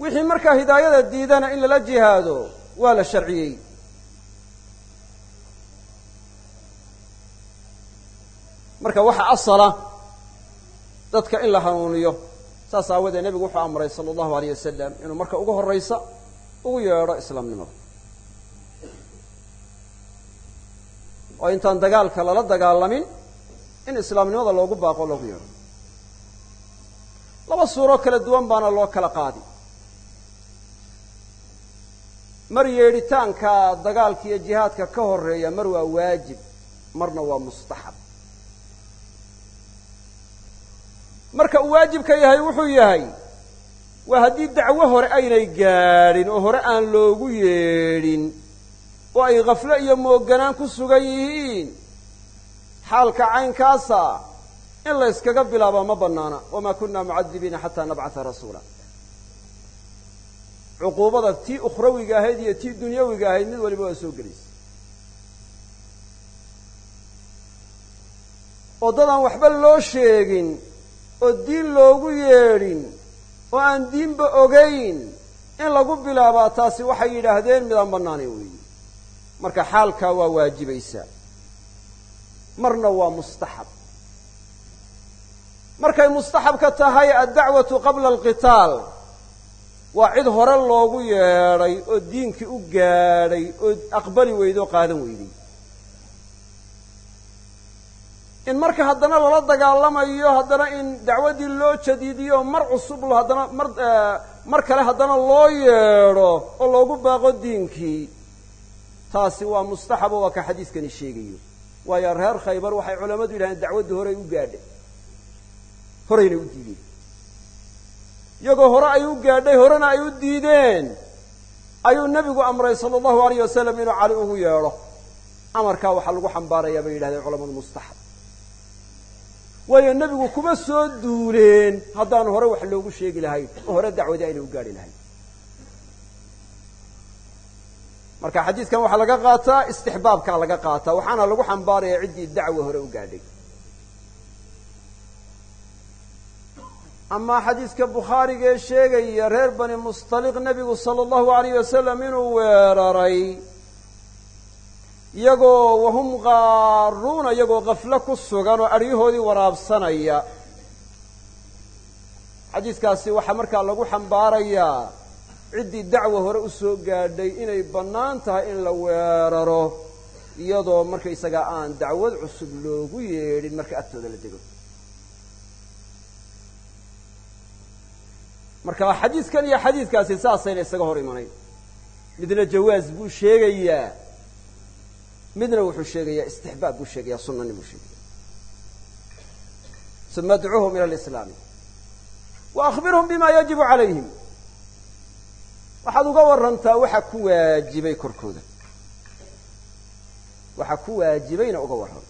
Wixii markaa hidaayada diidana in lala jihaado waa la sharciyey marka waxa asala dadka in la hanuuniyo saas aawadeed nebigu wuxuu amray sala allahu alayh wasalam inuu marka ugu horraysa ugu yeedho islaamnimada oo intaan dagaalka lala dagaalamin in islaamnimada loogu baaqo loogu yeedho. Laba suuro kala duwan baana loo kala qaadi. Mar yeedhitaanka dagaalka iyo jihaadka ka horreeya mar waa waajib marna waa mustaxab marka uu waajibka yahay wuxuu yahay waa haddii dacwo hore aynay gaadhin oo hore aan loogu yeedhin oo ay khaflo iyo mooganaan ku sugan yihiin xaalka caynkaasa in la yskaga bilaaba ma bannaana. Wamaa kunna mucadibiina xataa nabcata rasuula. Cuquubada tii ukhrawiga ahayd iyo tii dunyawiga ahayd mid waliba waa soo gelaysa. Oo dad aan waxba loo sheegin oo diin loogu yeedhin oo aan diinba ogayn in lagu bilaabaa taasi waxay yidhaahdeen midaan bannaanayn weeyi marka xaalkaa waa waajibaysaa. Marna waa mustaxab. Markay mustaxabka tahay addacwatu qabla alqitaal. Waa cid hore loogu yeedhay oo diinkii u gaadhay oo aqbali weyday oo qaadan weyday in marka haddana lala dagaalamayo haddana in dacwaddii loo jadiidiyo mar cusub haddana mar mar kale haddana loo yeedho oo loogu baaqo diinkii. Taasi waa mustaxabo waa ka xadiiskani sheegayo. Waayo reer khaybar waxay culammadu yidhahdeen dacwaddii horey u gaadhay horeyna u diideen. Iyagoo hore ay u gaadhay horena ay u diideen. Ayuu nebigu amray sala allahu alayh wasalam inuu cali ugu yeedho. Amarkaa waxaa lagu xambaarayaa bay yidhahdeen culamadu mustaxab waayo nebigu kuma soo duuleen. Haddaanu hore wax loogu sheegi lahayn oo hore dacwadii ayna u gaadhi lahayn. Marka xadiidkan waxaa laga qaataa istixbaabkaa laga qaataa. Waxaana lagu xambaaraya ciddii dacwa hore u gaadhay. Amaa xadiidka bukhaariga ee sheegaya reer bani mustaliq nebigu sala allahu alayh wasalam inuu weeraray iyagoo wahum qaaruuna iyagoo kaflo ku sugan oo adhyahoodii waraabsanaya. Xadiidkaasi waxaa markaa lagu xambaarayaa ciddii dacwa hore u soo gaadhay inay bannaan tahay in la weeraro iyadoo markaysagaa aan dacwad cusub loogu yeedhin marka agtooda la dego. Marka xadiidkan iyo xadiidkaasi saasayna isaga hor imanayn midna jawaaz buu sheegayaa midna wuxuu sheegayaa istixbaab buu sheegaya sunani buu sheegaya uma adcuuhum ila alislaami. Wa akhbirhum bima yajibu calayhim. Waxaad uga warantaa waxa ku waajibay korkooda. Waxa ku waajibayna uga warran.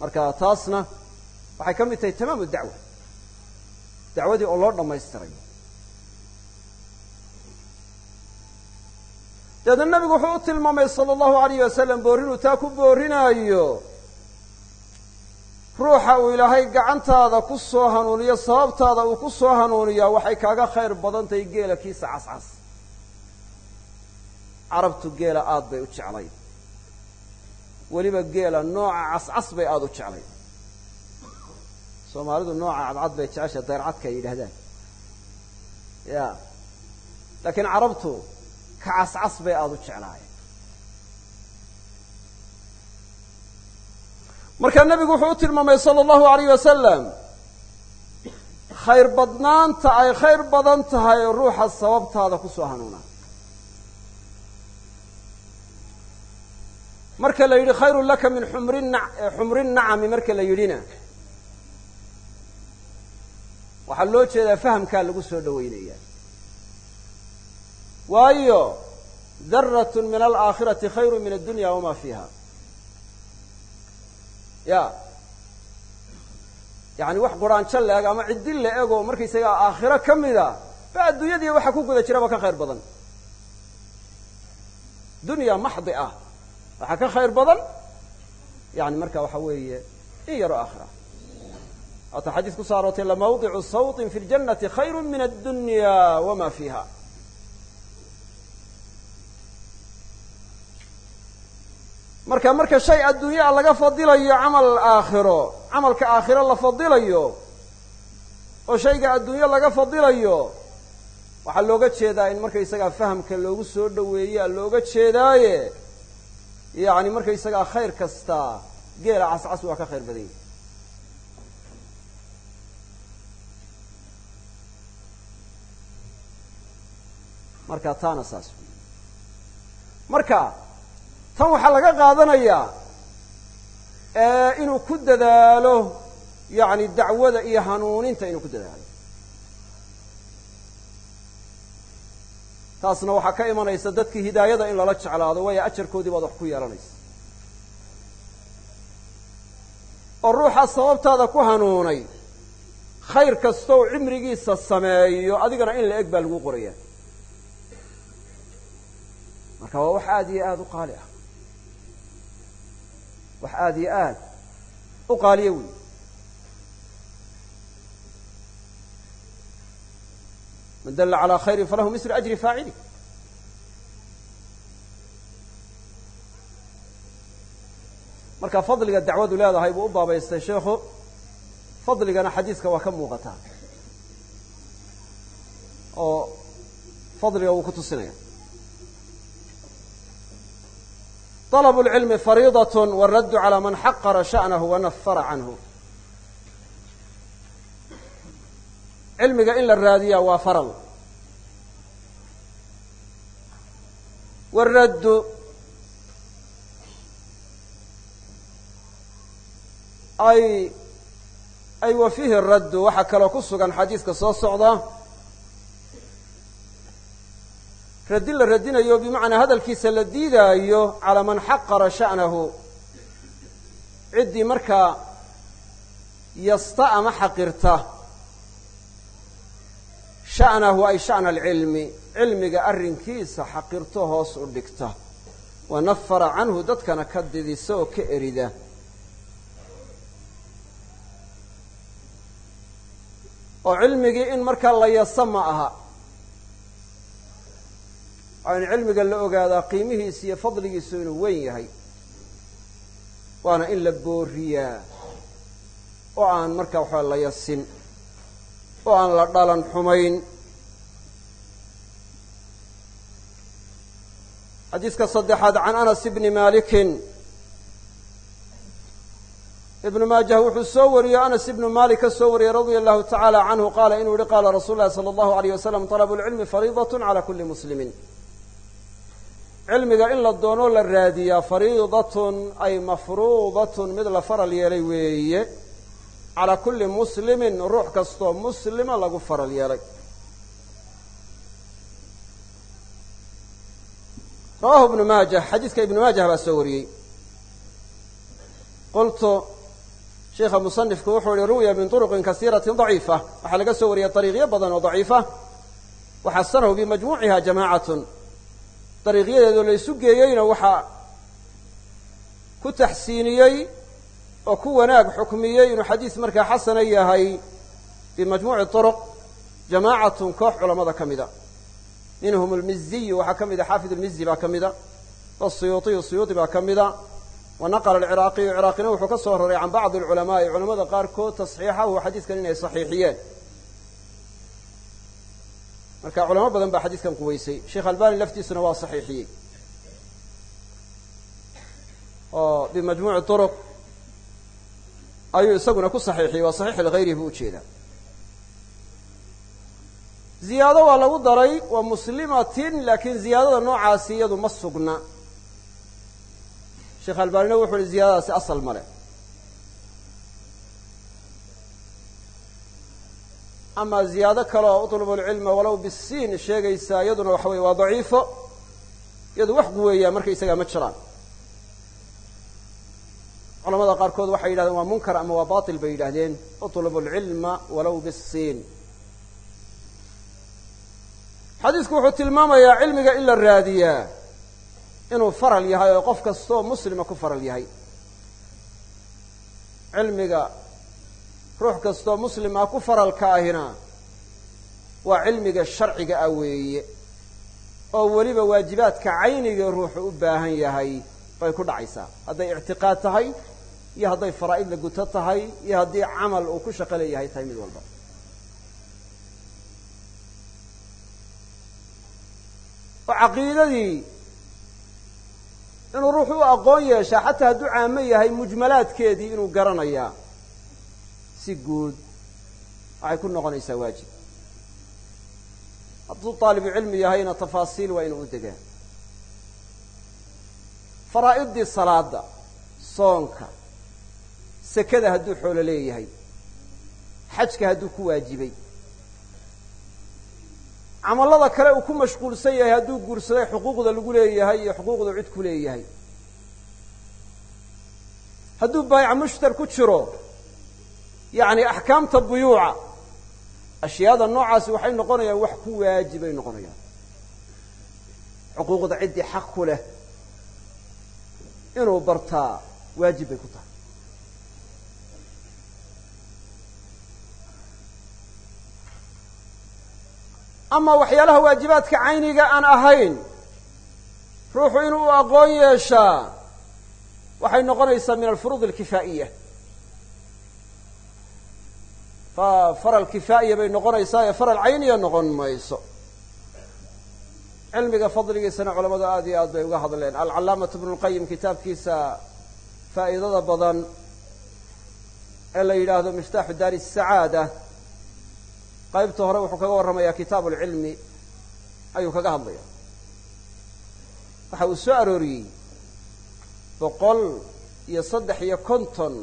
Marka taasna waxay ka mid tahay tamaamu dacwa. Dacwadii oo loo dhammaystiray deedna nabigu wuxuu u tilmaamay sala allahu alayh wasalam boorinuu taa ku boorinaayo ruuxa uu ilaahay gacantaada ku soo hanuuniyo sababtaada uu ku soo hanuuniyaa waxay kaaga khayr badan tahay geela kiisa cascas. Carabtu geela aada bay u jeclayd. Weliba geela nooca cascas bay aada u jeclayd. Soomaalidu nooca cadcad bay jecesha deyrcadka ay yidhahdaan ya laakiin carabtu ka cascas bay aada u jeclaayeen. Marka nebigu wuxuu u tilmaamay sala allahu alayh wasalam khayr badnaanta ay khayr badan tahay ruuxa sababtaada ku soo hanuuna. Marka la yidhi khayrun laka min xumri na nacami marka la yidhina. Waxaa loo jeedaa fahamkaa lagu soo dhaweynaya waayo daratun min alaakhirati khayru min addunya wama fiiha ya. Yani wax quraanjo la-eg ama ciddi la egoo markaysagaa aakhiro ka mida ba adduunyadii waxa ku guda jiraba ka khayr badan. Dunya maxdi ah. Waxaa ka khayr badan yani marka waxa weeye in yaro aakhira. Waata xadiis ku soo aroortay lamawdicu sawtin fi ljannati khayru min addunya wama fiiha marka marka shay adduunyaa laga fadilayo camal aakhiro camalka aakhiro la fadilayo oo shayga adduunyo laga fadilayo waxaa looga jeedaa in markaysagaa fahamka loogu soo dhoweeyaa looga jeedaaye yacni markaysagaa khayr kasta geela cascas waa ka khayr badan yahi marka taana saas. Marka tan waxaa laga qaadanayaa inuu ku dadaalo yacni dacwada iyo hanuuninta inuu ku dadaalo. Taasna waxaa ka imanaysa dadkii hidaayada in lala jeclaado waayo ajarkoodii baad wax ku yeelanaysa. Oo ruuxaa sababtaada ku hanuunay khayr kastoo cimrigiisa sameeyo adigana in la eg baa lagu qoraya marka waa wax aada iyo aada u qaali ah wax aada iyo aad u qaaliya wey man dalla calaa khayrin falahu mislu ajri faacili. Marka fadliga dacwadu leedahay buu u baabaystay sheekhu fadligana xadiiska waa ka muuqataa. Oo fadliga wuu ku tusinaya طلب العلم فريضة والرد على من حقر شأنه ونفر عنه cilmiga in la raadiyaa waa faral wاraddu ay ay wa fiihi raddu waxaa kaloo ku sugan xadiiska soo socda raddi la radinayo bimacnaa hadalkiisa la diidaayo calaa man xaqara sha'nahu. Ciddii markaa yasta ama xaqirta sha'nahu ay sha'na alcilmi. Cilmiga arrinkiisa xaqirto hoos u dhigta. Wa nafara canhu dadkana ka didisa oo ka erida. Oo cilmigii in markaa la yasa ma aha waa in cilmiga la ogaadaa qiimihiisa iyo fadligiisu inuu weyn yahay. Waana in la booriyaa. Oo aan markaa waxaa la yasin. Oo aan la dhalan xumayn. Xadiiska saddexaad can anas bni malikin ibnu maajah wuxuu soo wariyey anas ibnu malik ka soo wariyey radia allahu tacaala canhu qaala inuu yihi qaala rasuulu lahi sala allahu alayh wasalam talabu lcilmi fariidat cala kuli muslimin cilmiga in la doonoo la raadiyaa fariidatun ay mafruudatun mid la faral yeelay weeye. Calaa kulli muslimin ruux kastoo muslima lagu faral yeelay. Rawahu ibnu maajah xadiiska ibnu maajah baa soo wariyey. Qultu sheikha musanifku wuxuu yihi ruwiya min turuqin kasiirati daciifa waxaa laga soo wariyey dariiqyo badan oo daciifa waxasanahu bimajmuuciha jamaacatun dariiqyadeedoo la isu geeyeyna waxaa ku taxsiiniyey oo ku wanaag xukmiyey inuu xadiis markaa xasana yahay bimajmuuci turuq jamaacatun koox culamada ka mida. Minhum almiziyu waxaa ka mida xaafid almizi baa ka mida wasuyuuطiyu suyuuطi baa ka mida wa naqla alciraaqiyu ciraaqina wuxuu ka soo raray can bacdi alculamaai culamada qaarkood tasxiixahu xadiiskan inay saxiixiyeen marka culamo badan baa xadiiskan quweysay sheekh albani laftiisuna waa saxiixiyey. Oo bimajmuuci turuq ayuu isaguna ku saxiixiyey waa saxiix ligayrihi buu u jeedaa ziyaado waa lagu daray waa muslimatin laakiin ziyaadada noocaasi iyadu ma sugna. Sheekh albanina wuxuu uhi ziyaadadaasi asal male ama ziyaado kale oo utlub lcilma walow bisiin sheegaysaa iyaduna waxa weye waa daciifo. Iyadu wax guweeyaa marka isagaa ma jiraan. Culamada qaarkood waxay yidhahdeen waa munkar ama waa batil bay yidhaahdeen. Utlub lcilma walow bisiin. Xadiisku wuxuu tilmaamayaa cilmiga in la raadiyaa inuu faral yahay oo qof kastoo muslima ku faral yahay. Cilmiga ruux kastoo muslima ku faralka ahina waa cilmiga sharciga ah weeye oo weliba waajibaadka cayniga ruuxu u baahan yahay bay ku dhacaysaa. Hadday ictiqaad tahay iyo hadday faraa'id la guto tahay iyo haddii camal uu ku shaqo leeyahay tahay mid walba. Oo caqiidadii inuu ruuxu u aqoon yeeshaa xataa hadduu caamo yahay mujmalaadkeedii inuu garanayaa si guud waxay ku noqonaysaa waajib. Hadduu taalibu cilmi yahayna tafaasiil waa inuu u degaa faraa'idii salaada soonka sekada hadduu xoolo leeyahay xajka hadduu ku waajibay camallada kale uu ku mashquulsan yahay hadduu guursaday xuquuqda lagu leeyahay iyo xuquuqda cid ku leeyahay. Hadduu baayac mushtar ku jiro yacni axkaamta buyuuca. Ashyaada noocaasi waxay noqonayaan wax ku waajibay noqonayaan. Xuquuqda ciddii xaq ku leh inuu bartaa waajib bay ku tahay. Ama waxyaalaha waajibaadka cayniga aan ahayn ruuxu inuu aqoon yeeshaa waxay noqonaysaa min alfuruud alkifaa'iya fa faral kifaa'iya bay noqonaysaa ee faral cayniya noqon mayso. Cilmiga fadligiisana culamadu aada iyo aad bay uga hadleen. Alcalaamatu bnu lqayim kitaabkiisa faa'iidada badan ee la yidhaahdo miftaaxu daari sacaada qaybta hore wuxuu kaga warramayaa kitaabu alcilmi ayuu kaga hadlaya waxa uu soo arooriyey boqol iyo saddex iyo konton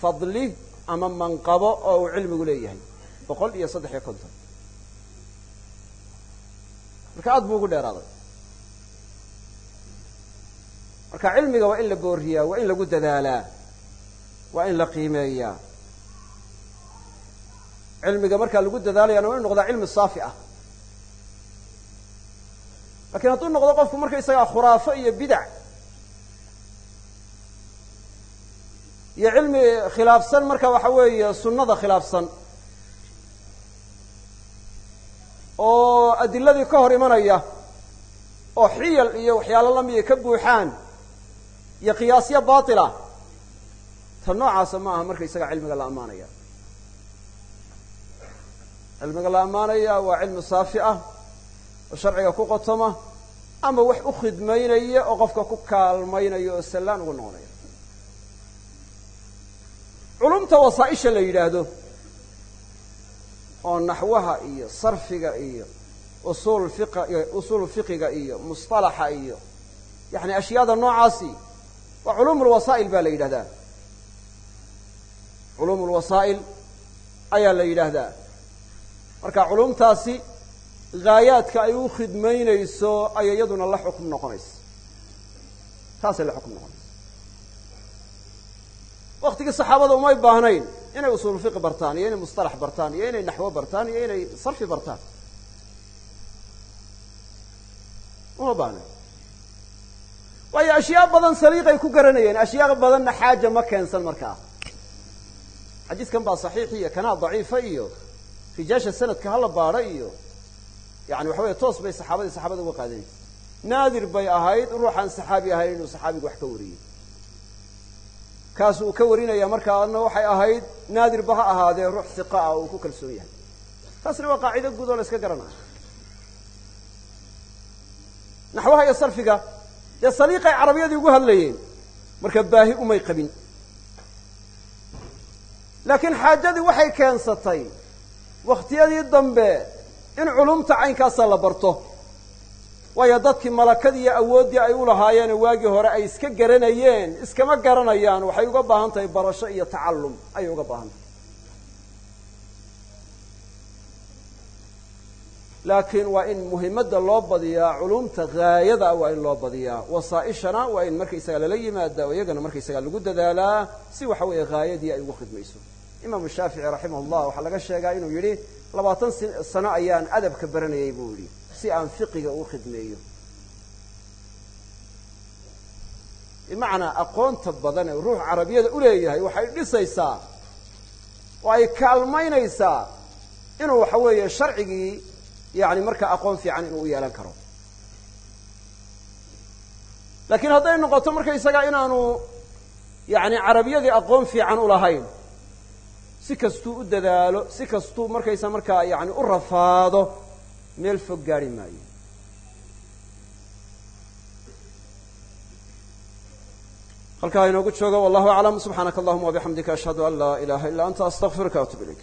fadli ama manqabo oo uu cilmigu leeyahay. Boqol iyo saddex iyo konton. Marka aad buu ugu dheeraaday. Marka cilmiga waa in la booriyaa waa in lagu dadaalaa waa in la qiimeeyaa. Cilmiga markaa lagu dadaalayana waa inu noqdaa cilmi saafi ah. Lakiin hadduu noqdo qofku markaysagaa khuraafo iyo bidac iyo cilmi khilaafsan marka waxa weeye sunnada khilaafsan. Oo adiladii ka hor imanaya oo xiyal iyo waxyaalo lamida ka buuxaan iyo qiyaasyo baatila ta noocaasa ma aha markaysaga cilmiga la ammaanaya. Cilmiga la ammaanaya waa cilmi saafi ah oo sharciga ku qotoma ama wax u khidmaynaya oo qofka ku kaalmaynaya oo sallaan ugu noqonaya culumta wasaaisha la yidhaahdo oo naxwaha iyo sarfiga iyo usuul fiqa usuul fiqiga iyo musطalaxa iyo yani ashyaada noocaasi waa culuum lwasaa'il baa la yidhahdaa. Culuum lwasaa'il ayaa la yidhaahdaa. Marka culumtaasi gaayaadka ay u khidmaynayso ayay iyaduna la xukum noqonaysa. Taasay la xukum noqonaysa waktigii saxaabada umay baahnayn inay usuul fiqi bartaan iyo inay musطalax bartaan iyo inay naxwo bartaan iyo inay sarfi bartaan. Uma baahnayn. Waayo ashyaa badan saliiqay ku garanayeen ashyaa badanna xaaja ma keensan markaa. Xadiiskan baa saxiix iyo kanaa daciifa iyo rijaasha sanadka hala baadho iyo yani waxa weye toos bay saxaabadii saxaabada uga qaadanaysa naadir bay ahayd ruuxaan saxaabi ahayn inuu saxaabigu wax ka wariyey kaas uu ka warinaya markaana waxay ahayd naadirba ha ahaadee ruux siqa ah uu ku kalsoon yahay. Taasna waa qaacido guud oo la iska garanaya naxwaha iyo sarfiga dee saliiqay carabiyadii ugu hadlayeen marka baahi umay qabin. Laakiin xaajadii waxay keensatay wakhtiyadii dambe in culumta caynkaasa la barto waayo dadkii malakadii iyo awooddii ay u lahaayeen waagii hore ay iska garanayeen iskama garanayaan waxay uga baahan tahay barasho iyo tacallum ayay uga baahan tahay. Laakiin waa in muhimadda loo badiyaa culumta gaayada waa in loo badiyaa. Wasaa-ishana waa in markaysaga lala yimaada oo iyagana markaysaga lagu dadaalaa si waxa weeye haayadii ay ugu khidmayso. Imaamu shaafici raximah llah waxaa laga sheegaa inuu yidhi labaatan sano ayaan adabka baranayay buu yidhi si aan fiqiga u khidmeeyo. Bimacnaa aqoonta badan ee ruux carabiyada uleeyahay waxay dhisaysaa oo ay kaalmaynaysaa inuu waxa weeye sharcigii yani markaa aqoon fiican inuu u yeelan karo. Laakiin hadday noqoto markaysaga inaanu yacni carabiyadii aqoon fiican u lahayn si kastuu u dadaalo si kastuu markaysa markaa yani u rafaado meel fog gaari maayo. Halkaa inoogu joogo wallahu aclam. Subxaanaka allahuma wabixamdika ashhadu an laa ilaha illa anta astaqfiruka atub ilayk